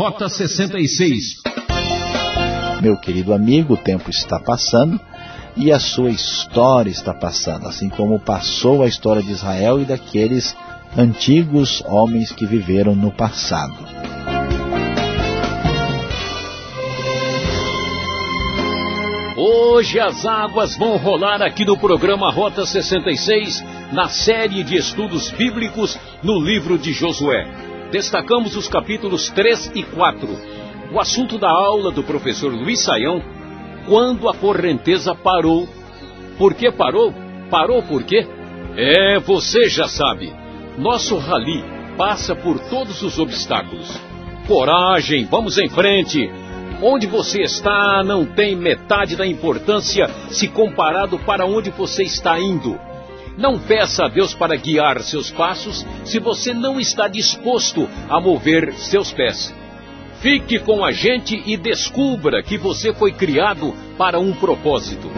Rota 66. Meu querido amigo, o tempo está passando e a sua história está passando, assim como passou a história de Israel e daqueles antigos homens que viveram no passado. Hoje as águas vão rolar aqui no programa Rota 66, na série de estudos bíblicos no livro de Josué. Destacamos os capítulos 3 e 4. O assunto da aula do professor Luiz Saião, quando a correnteza parou. Por que parou? Parou por quê? É, você já sabe. Nosso rally passa por todos os obstáculos. Coragem, vamos em frente. Onde você está não tem metade da importância se comparado para onde você está indo. Não peça a Deus para guiar seus passos se você não está disposto a mover seus pés. Fique com a gente e descubra que você foi criado para um propósito.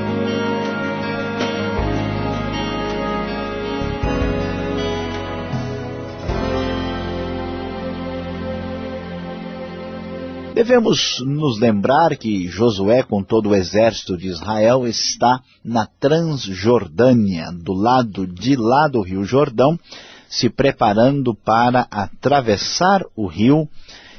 Devemos nos lembrar que Josué, com todo o exército de Israel, está na Transjordânia, do lado de lá do rio Jordão, se preparando para atravessar o rio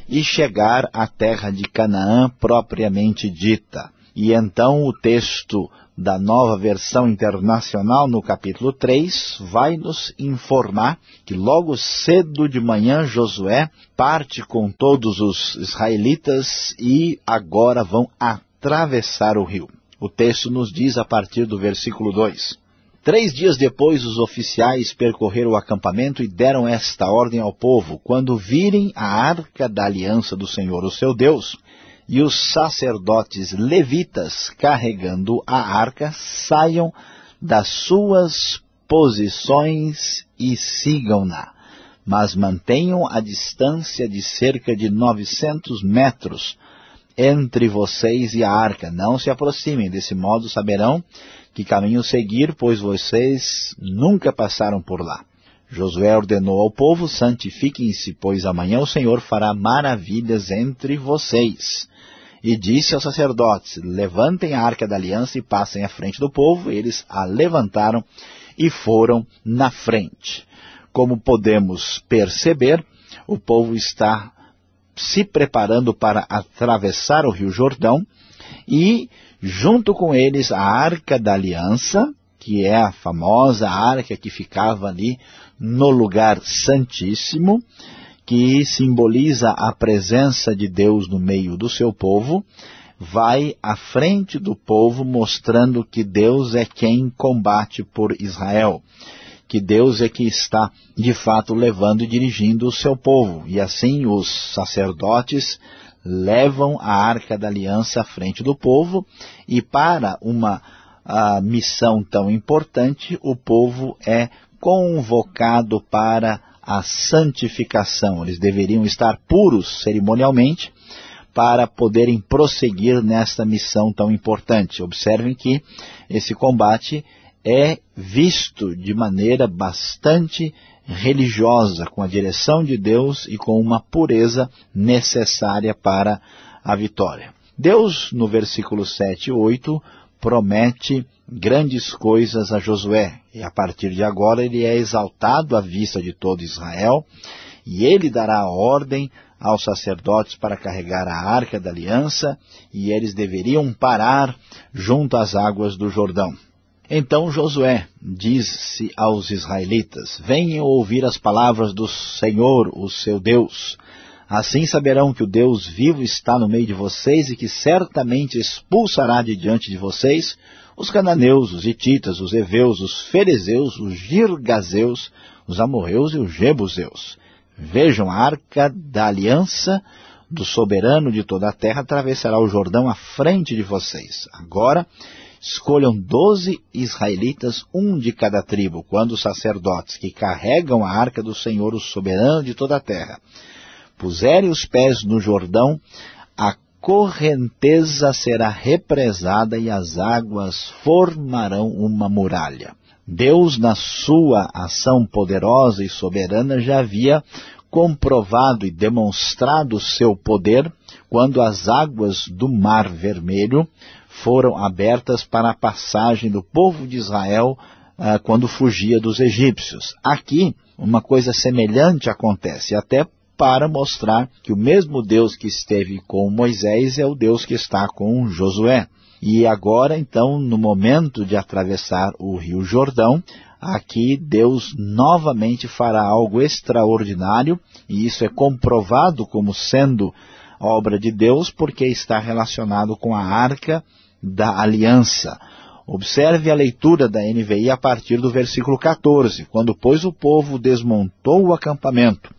e chegar à terra de Canaã propriamente dita. E então o texto da nova versão internacional, no capítulo 3, vai nos informar que logo cedo de manhã Josué parte com todos os israelitas e agora vão atravessar o rio. O texto nos diz a partir do versículo 2. Três dias depois, os oficiais percorreram o acampamento e deram esta ordem ao povo. Quando virem a arca da aliança do Senhor, o seu Deus, e os sacerdotes levitas carregando a arca saiam das suas posições e sigam-na, mas mantenham a distância de cerca de 900 metros entre vocês e a arca. Não se aproximem, desse modo saberão que caminho seguir, pois vocês nunca passaram por lá. Josué ordenou ao povo, santifiquem-se, pois amanhã o Senhor fará maravilhas entre vocês. E disse aos sacerdotes, levantem a arca da aliança e passem à frente do povo. Eles a levantaram e foram na frente. Como podemos perceber, o povo está se preparando para atravessar o rio Jordão e, junto com eles, a arca da aliança, que é a famosa arca que ficava ali no lugar santíssimo, que simboliza a presença de Deus no meio do seu povo, vai à frente do povo mostrando que Deus é quem combate por Israel, que Deus é que está de fato levando e dirigindo o seu povo. E assim os sacerdotes levam a arca da aliança à frente do povo e para uma missão tão importante o povo é convocado para a santificação. Eles deveriam estar puros cerimonialmente para poderem prosseguir nesta missão tão importante. Observem que esse combate é visto de maneira bastante religiosa, com a direção de Deus e com uma pureza necessária para a vitória. Deus, no versículo 7 e 8, promete grandes coisas a Josué. E a partir de agora ele é exaltado à vista de todo Israel, e ele dará ordem aos sacerdotes para carregar a arca da aliança, e eles deveriam parar junto às águas do Jordão. Então Josué disse aos israelitas, venham ouvir as palavras do Senhor, o seu Deus. Assim saberão que o Deus vivo está no meio de vocês e que certamente expulsará de diante de vocês os cananeus, os hititas, os heveus, os ferezeus, os girgazeus, os amorreus e os jebuseus. Vejam a arca da aliança do soberano de toda a terra atravessará o Jordão à frente de vocês. Agora, escolham doze israelitas, um de cada tribo, quando os sacerdotes que carregam a arca do Senhor, o soberano de toda a terra, puserem os pés no Jordão, a correnteza será represada e as águas formarão uma muralha. Deus, na sua ação poderosa e soberana, já havia comprovado e demonstrado seu poder quando as águas do Mar Vermelho foram abertas para a passagem do povo de Israel ah, quando fugia dos egípcios. Aqui, uma coisa semelhante acontece, até para mostrar que o mesmo Deus que esteve com Moisés é o Deus que está com Josué. E agora, então, no momento de atravessar o rio Jordão, aqui Deus novamente fará algo extraordinário, e isso é comprovado como sendo obra de Deus, porque está relacionado com a arca da aliança. Observe a leitura da NVI a partir do versículo 14. Quando, pois, o povo desmontou o acampamento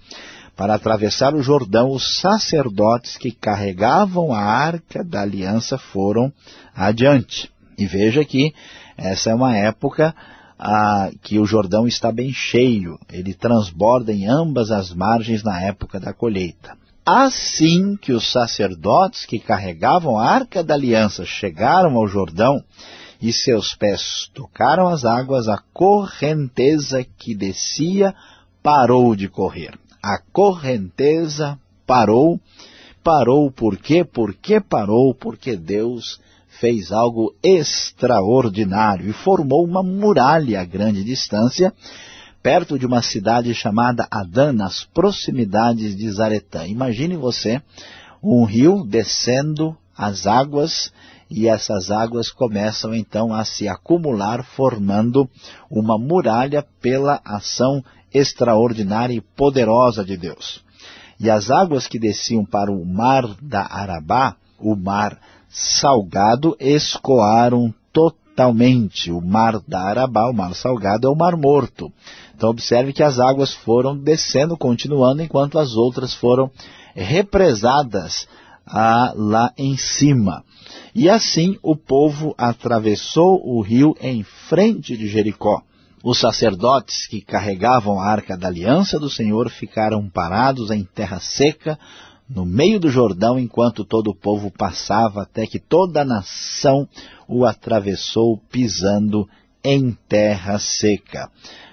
para atravessar o Jordão, os sacerdotes que carregavam a arca da aliança foram adiante. E veja que essa é uma época ah, que o Jordão está bem cheio, ele transborda em ambas as margens na época da colheita. Assim que os sacerdotes que carregavam a arca da aliança chegaram ao Jordão e seus pés tocaram as águas, a correnteza que descia parou de correr a correnteza parou. Parou por quê? Por que parou? Porque Deus fez algo extraordinário e formou uma muralha a grande distância, perto de uma cidade chamada Adã, nas proximidades de Zaretã. Imagine você um rio descendo as águas e essas águas começam então a se acumular, formando uma muralha pela ação extraordinária e poderosa de Deus. E as águas que desciam para o mar da Arabá, o mar salgado, escoaram totalmente. O mar da Arabá, o mar salgado, é o mar morto. Então observe que as águas foram descendo, continuando, enquanto as outras foram represadas ah, lá em cima. E assim o povo atravessou o rio em frente de Jericó. Os sacerdotes que carregavam a arca da aliança do Senhor ficaram parados em terra seca, no meio do Jordão, enquanto todo o povo passava, até que toda a nação o atravessou pisando em terra seca.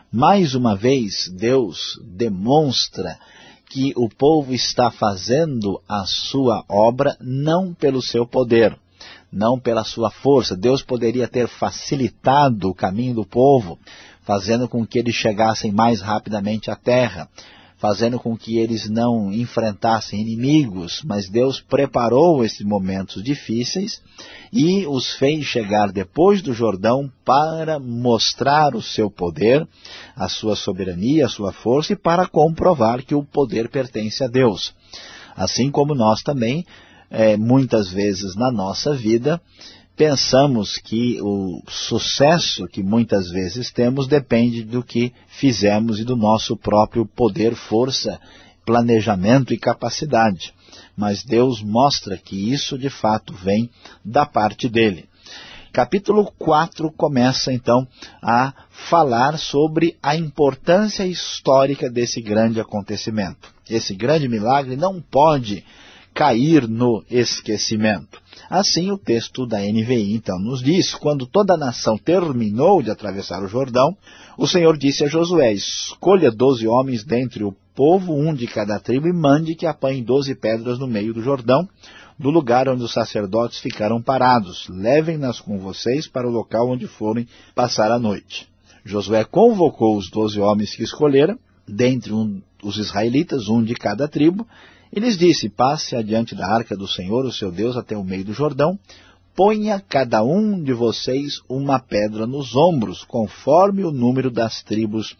Mais uma vez, Deus demonstra que o povo está fazendo a sua obra não pelo seu poder, não pela sua força. Deus poderia ter facilitado o caminho do povo, fazendo com que eles chegassem mais rapidamente à terra, fazendo com que eles não enfrentassem inimigos, mas Deus preparou esses momentos difíceis e os fez chegar depois do Jordão para mostrar o seu poder, a sua soberania, a sua força e para comprovar que o poder pertence a Deus. Assim como nós também, é, muitas vezes na nossa vida, pensamos que o sucesso que muitas vezes temos depende do que fizemos e do nosso próprio poder, força, planejamento e capacidade. Mas Deus mostra que isso de fato vem da parte dele. Capítulo 4 começa então a falar sobre a importância histórica desse grande acontecimento. Esse grande milagre não pode cair no esquecimento. Assim, o texto da NVI, então, nos diz, quando toda a nação terminou de atravessar o Jordão, o Senhor disse a Josué, escolha doze homens dentre o povo, um de cada tribo, e mande que apanhem doze pedras no meio do Jordão, do lugar onde os sacerdotes ficaram parados. Levem-nas com vocês para o local onde forem passar a noite. Josué convocou os doze homens que escolheram, dentre um, os israelitas, um de cada tribo, e lhes disse, passe adiante da arca do Senhor, o seu Deus, até o meio do Jordão, ponha cada um de vocês uma pedra nos ombros, conforme o número das tribos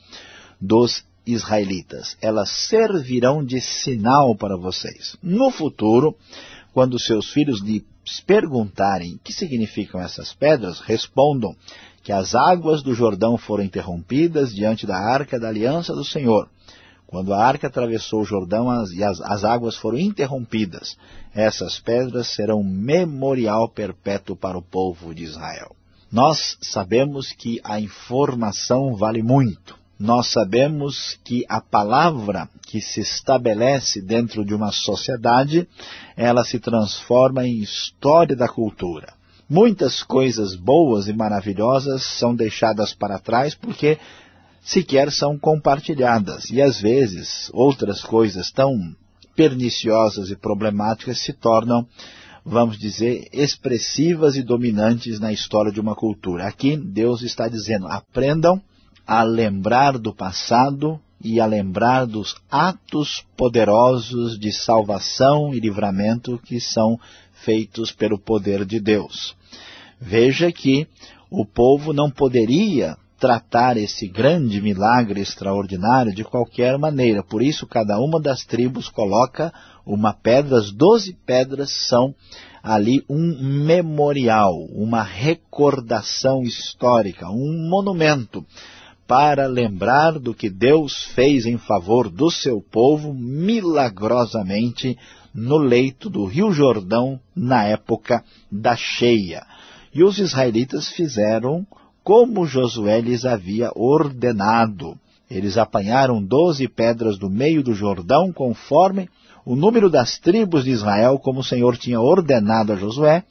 dos israelitas. Elas servirão de sinal para vocês. No futuro, quando seus filhos lhes perguntarem que significam essas pedras, respondam que as águas do Jordão foram interrompidas diante da arca da aliança do Senhor. Quando a arca atravessou o Jordão as, e as, as águas foram interrompidas, essas pedras serão memorial perpétuo para o povo de Israel. Nós sabemos que a informação vale muito. Nós sabemos que a palavra que se estabelece dentro de uma sociedade, ela se transforma em história da cultura. Muitas coisas boas e maravilhosas são deixadas para trás porque sequer são compartilhadas. E às vezes outras coisas tão perniciosas e problemáticas se tornam, vamos dizer, expressivas e dominantes na história de uma cultura. Aqui Deus está dizendo, aprendam a lembrar do passado e a lembrar dos atos poderosos de salvação e livramento que são feitos pelo poder de Deus. Veja que o povo não poderia tratar esse grande milagre extraordinário de qualquer maneira. Por isso, cada uma das tribos coloca uma pedra, as doze pedras são ali um memorial, uma recordação histórica, um monumento para lembrar do que Deus fez em favor do seu povo milagrosamente no leito do Rio Jordão na época da cheia. E os israelitas fizeram como Josué lhes havia ordenado. Eles apanharam doze pedras do meio do Jordão, conforme o número das tribos de Israel, como o Senhor tinha ordenado a Josué,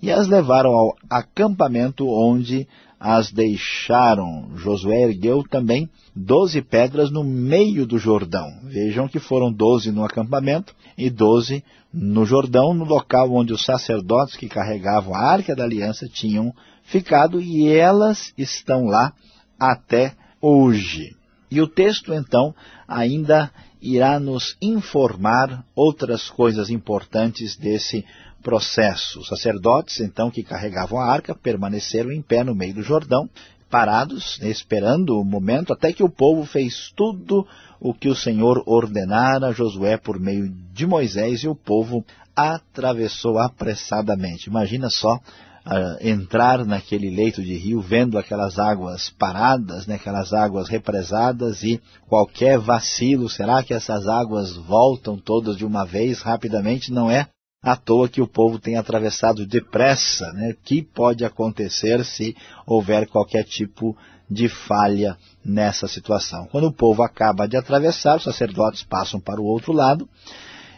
e as levaram ao acampamento onde as deixaram. Josué ergueu também doze pedras no meio do Jordão. Vejam que foram doze no acampamento e doze no Jordão, no local onde os sacerdotes que carregavam a Arca da Aliança tinham ficado e elas estão lá até hoje. E o texto, então, ainda irá nos informar outras coisas importantes desse processo. Os sacerdotes, então, que carregavam a arca, permaneceram em pé no meio do Jordão, parados, esperando o momento, até que o povo fez tudo o que o Senhor ordenara a Josué por meio de Moisés, e o povo atravessou apressadamente. Imagina só entrar naquele leito de rio, vendo aquelas águas paradas, né, aquelas águas represadas e qualquer vacilo, será que essas águas voltam todas de uma vez rapidamente? Não é à toa que o povo tem atravessado depressa, né? que pode acontecer se houver qualquer tipo de falha nessa situação. Quando o povo acaba de atravessar, os sacerdotes passam para o outro lado,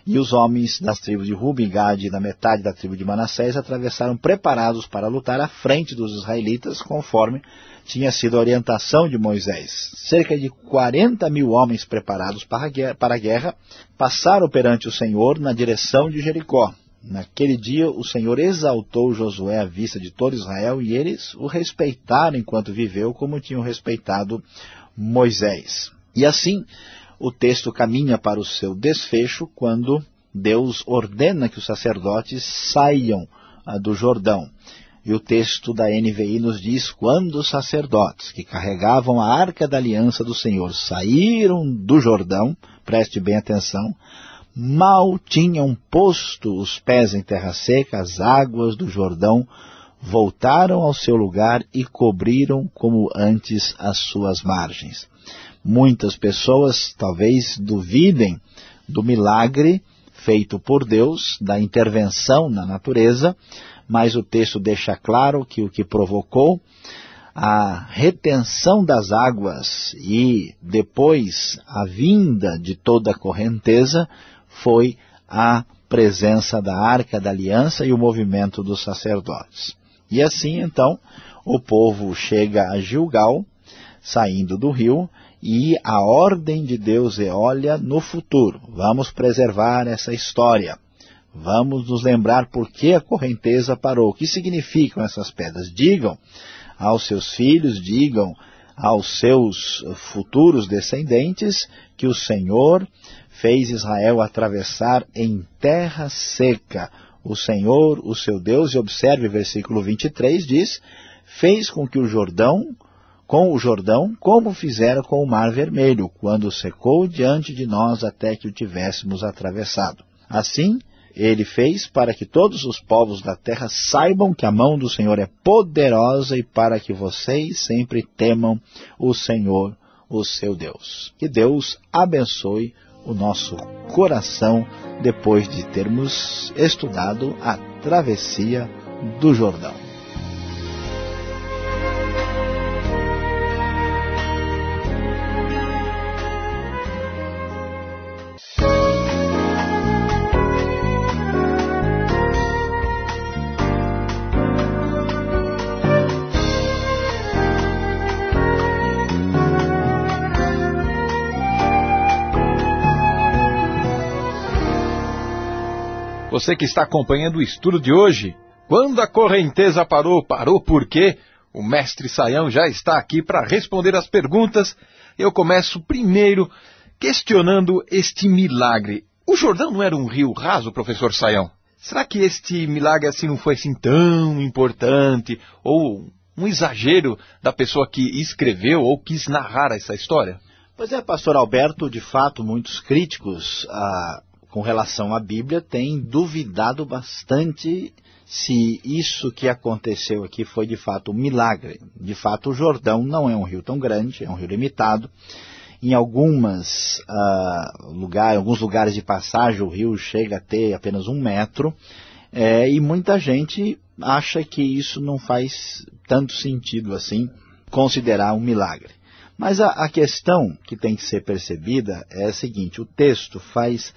e os homens das tribos de Ruben, Gad e da metade da tribo de Manassés atravessaram preparados para lutar à frente dos israelitas, conforme tinha sido a orientação de Moisés. Cerca de 40 mil homens preparados para a guerra passaram perante o Senhor na direção de Jericó. Naquele dia o Senhor exaltou Josué à vista de todo Israel e eles o respeitaram enquanto viveu como tinham respeitado Moisés. E assim o texto caminha para o seu desfecho quando Deus ordena que os sacerdotes saiam ah, do Jordão. E o texto da NVI nos diz, quando os sacerdotes que carregavam a arca da aliança do Senhor saíram do Jordão, preste bem atenção, mal tinham posto os pés em terra seca, as águas do Jordão voltaram ao seu lugar e cobriram como antes as suas margens. Muitas pessoas talvez duvidem do milagre feito por Deus, da intervenção na natureza, mas o texto deixa claro que o que provocou a retenção das águas e depois a vinda de toda a correnteza foi a presença da Arca da Aliança e o movimento dos sacerdotes. E assim, então, o povo chega a Gilgal, saindo do rio, e a ordem de Deus é, olha, no futuro, vamos preservar essa história. Vamos nos lembrar por que a correnteza parou. O que significam essas pedras? Digam aos seus filhos, digam aos seus futuros descendentes que o Senhor fez Israel atravessar em terra seca. O Senhor, o seu Deus, e observe versículo 23, diz, fez com que o Jordão com o Jordão, como fizera com o Mar Vermelho, quando secou diante de nós até que o tivéssemos atravessado. Assim, ele fez para que todos os povos da terra saibam que a mão do Senhor é poderosa e para que vocês sempre temam o Senhor, o seu Deus. Que Deus abençoe o nosso coração depois de termos estudado a travessia do Jordão. Você que está acompanhando o estudo de hoje. Quando a correnteza parou, parou por quê? O mestre Saião já está aqui para responder as perguntas. Eu começo primeiro questionando este milagre. O Jordão não era um rio raso, professor Saião? Será que este milagre assim não foi assim tão importante ou um exagero da pessoa que escreveu ou quis narrar essa história? Pois é, pastor Alberto, de fato, muitos críticos ah, com relação à Bíblia têm duvidado bastante se isso que aconteceu aqui foi de fato um milagre. De fato, o Jordão não é um rio tão grande, é um rio limitado. Em algumas, uh, lugar, alguns lugares de passagem, o rio chega a ter apenas um metro. É, e muita gente acha que isso não faz tanto sentido assim, considerar um milagre. Mas a, a questão que tem que ser percebida é a seguinte, o texto faz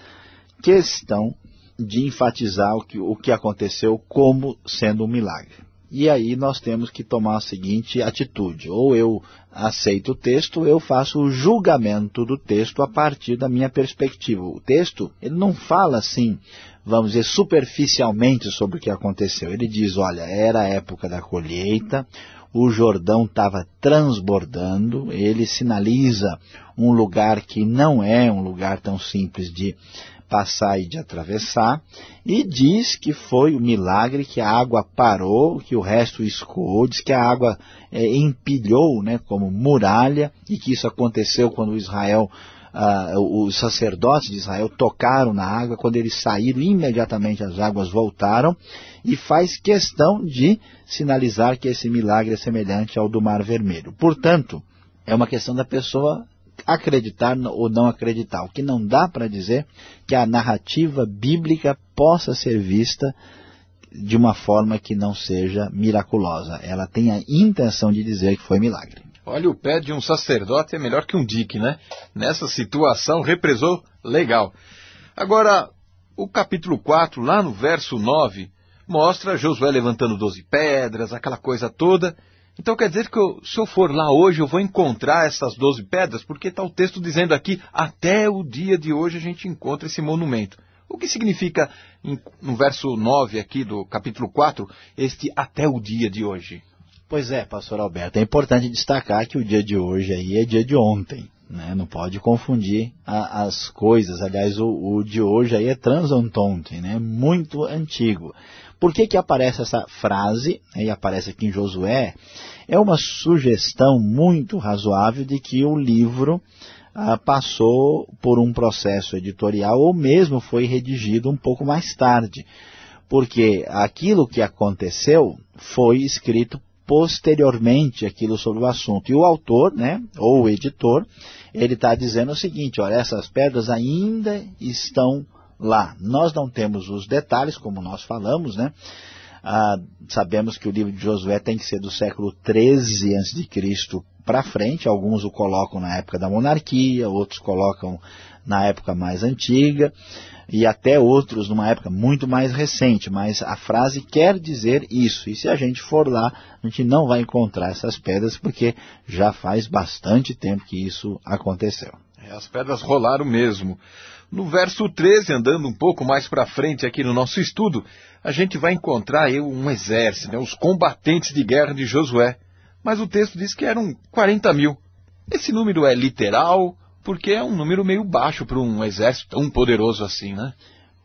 questão de enfatizar o que, o que aconteceu como sendo um milagre. E aí nós temos que tomar a seguinte atitude, ou eu aceito o texto, ou eu faço o julgamento do texto a partir da minha perspectiva. O texto, ele não fala assim, vamos dizer, superficialmente sobre o que aconteceu. Ele diz, olha, era a época da colheita, o Jordão estava transbordando, ele sinaliza um lugar que não é um lugar tão simples de passar e de atravessar, e diz que foi o milagre que a água parou, que o resto escoou, diz que a água é, empilhou né, como muralha, e que isso aconteceu quando Israel, uh, os sacerdotes de Israel tocaram na água, quando eles saíram, imediatamente as águas voltaram, e faz questão de sinalizar que esse milagre é semelhante ao do Mar Vermelho. Portanto, é uma questão da pessoa acreditar ou não acreditar. O que não dá para dizer que a narrativa bíblica possa ser vista de uma forma que não seja miraculosa. Ela tem a intenção de dizer que foi milagre. Olha, o pé de um sacerdote é melhor que um dique, né? Nessa situação, represou legal. Agora, o capítulo 4, lá no verso 9, mostra Josué levantando doze pedras, aquela coisa toda, então quer dizer que eu, se eu for lá hoje, eu vou encontrar essas doze pedras, porque está o texto dizendo aqui, até o dia de hoje a gente encontra esse monumento. O que significa, no verso 9 aqui do capítulo 4, este até o dia de hoje? Pois é, pastor Alberto, é importante destacar que o dia de hoje aí é dia de ontem. Né? Não pode confundir a, as coisas. Aliás, o, o, de hoje aí é transantonte, né? muito antigo. Por que, que aparece essa frase, né, e aparece aqui em Josué? É uma sugestão muito razoável de que o livro ah, passou por um processo editorial ou mesmo foi redigido um pouco mais tarde. Porque aquilo que aconteceu foi escrito posteriormente aquilo sobre o assunto. E o autor, né, ou o editor, ele está dizendo o seguinte, olha, essas pedras ainda estão lá. Nós não temos os detalhes, como nós falamos, né? Ah, sabemos que o livro de Josué tem que ser do século 13 a.C. para frente. Alguns o colocam na época da monarquia, outros colocam na época mais antiga e até outros numa época muito mais recente. Mas a frase quer dizer isso. E se a gente for lá, a gente não vai encontrar essas pedras porque já faz bastante tempo que isso aconteceu. É, as pedras rolaram mesmo. No verso 13, andando um pouco mais para frente aqui no nosso estudo, a gente vai encontrar aí um exército, né, os combatentes de guerra de Josué. Mas o texto diz que eram 40 mil. Esse número é literal, porque é um número meio baixo para um exército tão poderoso assim, né?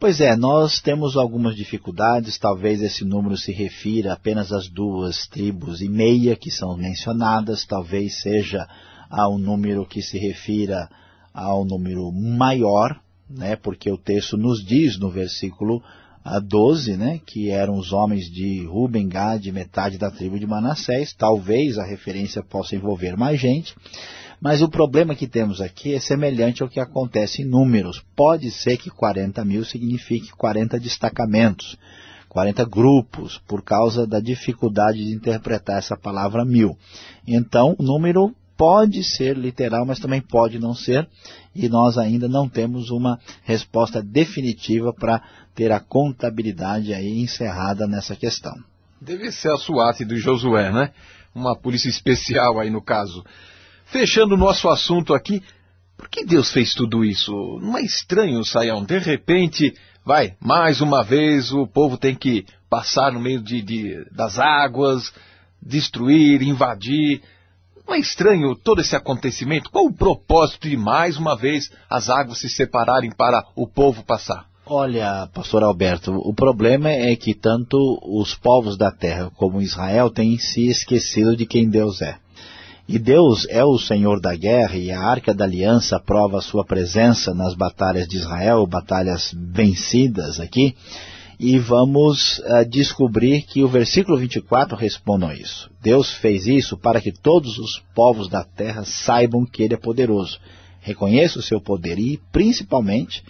Pois é, nós temos algumas dificuldades, talvez esse número se refira apenas às duas tribos e meia que são mencionadas, talvez seja ao número que se refira ao número maior, né, porque o texto nos diz no versículo 12, né, que eram os homens de Ruben, Gad, metade da tribo de Manassés, talvez a referência possa envolver mais gente, mas o problema que temos aqui é semelhante ao que acontece em números. Pode ser que 40 mil signifique 40 destacamentos, 40 grupos, por causa da dificuldade de interpretar essa palavra mil. Então, o número pode ser literal, mas também pode não ser, e nós ainda não temos uma resposta definitiva para ter a contabilidade aí encerrada nessa questão. Deve ser a SWAT do Josué, né? Uma polícia especial aí no caso. Fechando o nosso assunto aqui, por que Deus fez tudo isso? Não é estranho, Saião? De repente, vai, mais uma vez o povo tem que passar no meio de, de das águas, destruir, invadir. Não é estranho todo esse acontecimento? Qual o propósito de mais uma vez as águas se separarem para o povo passar? Olha, pastor Alberto, o problema é que tanto os povos da terra como Israel têm se esquecido de quem Deus é. E Deus é o Senhor da guerra e a Arca da Aliança prova a sua presença nas batalhas de Israel, batalhas vencidas aqui. E vamos uh, descobrir que o versículo 24 responde a isso. Deus fez isso para que todos os povos da terra saibam que Ele é poderoso. Reconheça o seu poder e, principalmente,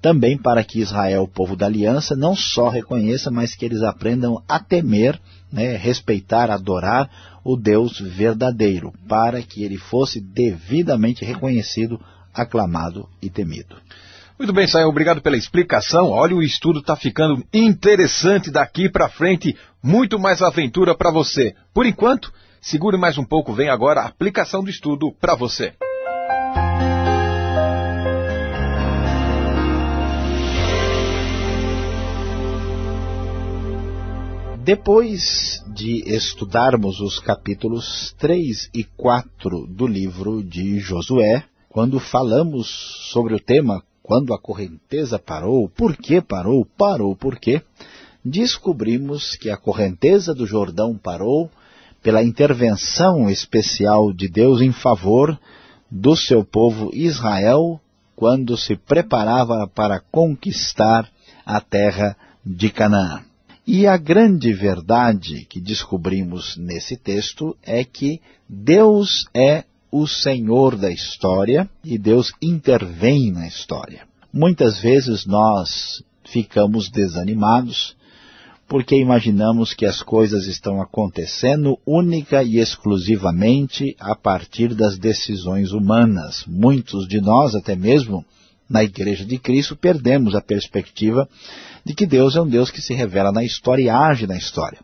também para que Israel, o povo da aliança, não só reconheça, mas que eles aprendam a temer, né, respeitar, adorar o Deus verdadeiro, para que ele fosse devidamente reconhecido, aclamado e temido. Muito bem, Saia, obrigado pela explicação. Olha, o estudo está ficando interessante daqui para frente, muito mais aventura para você. Por enquanto, segure mais um pouco, vem agora a aplicação do estudo para você. Depois de estudarmos os capítulos 3 e 4 do livro de Josué, quando falamos sobre o tema quando a correnteza parou, por que parou, parou por quê, descobrimos que a correnteza do Jordão parou pela intervenção especial de Deus em favor do seu povo Israel quando se preparava para conquistar a terra de Canaã. E a grande verdade que descobrimos nesse texto é que Deus é o Senhor da história e Deus intervém na história. Muitas vezes nós ficamos desanimados porque imaginamos que as coisas estão acontecendo única e exclusivamente a partir das decisões humanas. Muitos de nós, até mesmo na Igreja de Cristo, perdemos a perspectiva de que Deus é um Deus que se revela na história e age na história.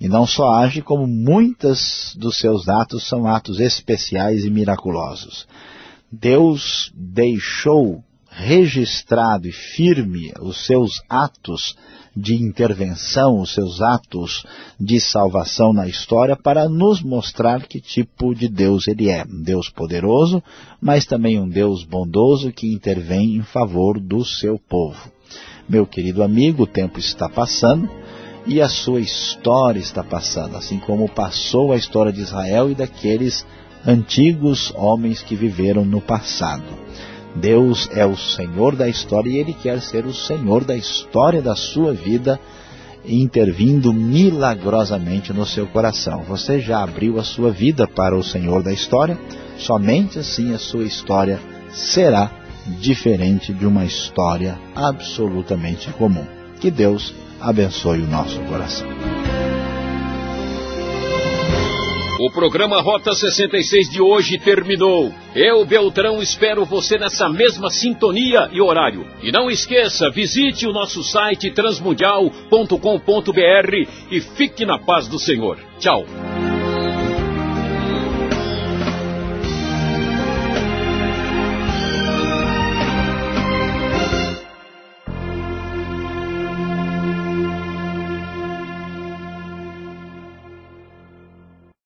E não só age, como muitos dos seus atos são atos especiais e miraculosos. Deus deixou registrado e firme os seus atos de intervenção, os seus atos de salvação na história para nos mostrar que tipo de Deus ele é. Um Deus poderoso, mas também um Deus bondoso que intervém em favor do seu povo. Meu querido amigo, o tempo está passando e a sua história está passando, assim como passou a história de Israel e daqueles antigos homens que viveram no passado. Deus é o Senhor da história e Ele quer ser o Senhor da história da sua vida, intervindo milagrosamente no seu coração. Você já abriu a sua vida para o Senhor da história? Somente assim a sua história será diferente de uma história absolutamente comum. Que Deus abençoe o nosso coração. O programa Rota 66 de hoje terminou. Eu, Beltrão, espero você nessa mesma sintonia e horário. E não esqueça, visite o nosso site transmundial.com.br e fique na paz do Senhor. Tchau.